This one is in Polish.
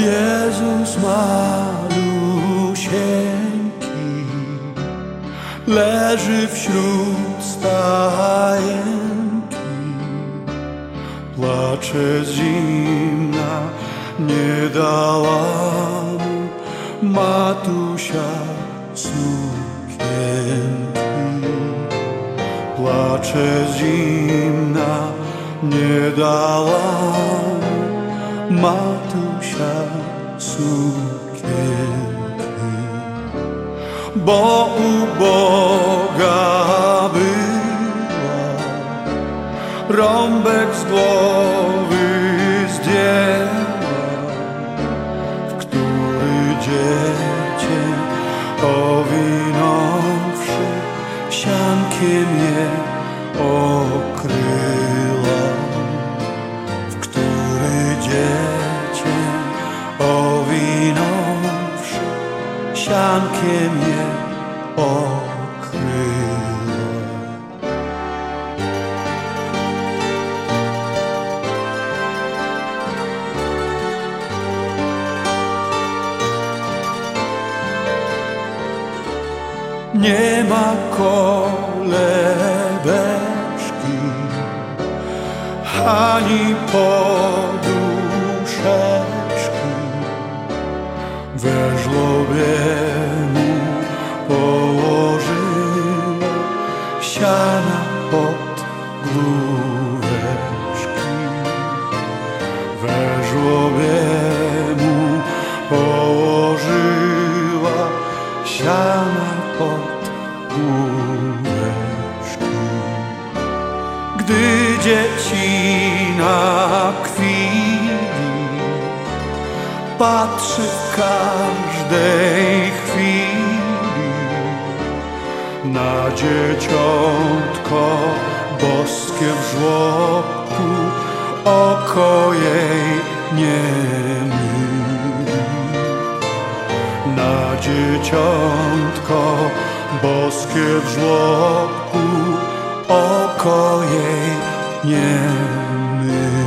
Jezus malusieńki leży wśród stajenki, placze zimna, nie dała mu matusia sukienki. Placze zimna, nie dała mu matusia sukienki. Bo uboga była, rąbek z głowy zdjęła, w który dziecię owinąwszy, siankiem je okryła, siankiem je okryła. Nie ma kolebeczki ani poduszeczki żłobie mu położyła siana pod główeczki. Gdy dziecina kwili, patrzy w każdej chwili na dzieciątko boskie w żłobku, oko jej nie myli. Na dzieciątko boskie w żłobku, oko jej nie myli.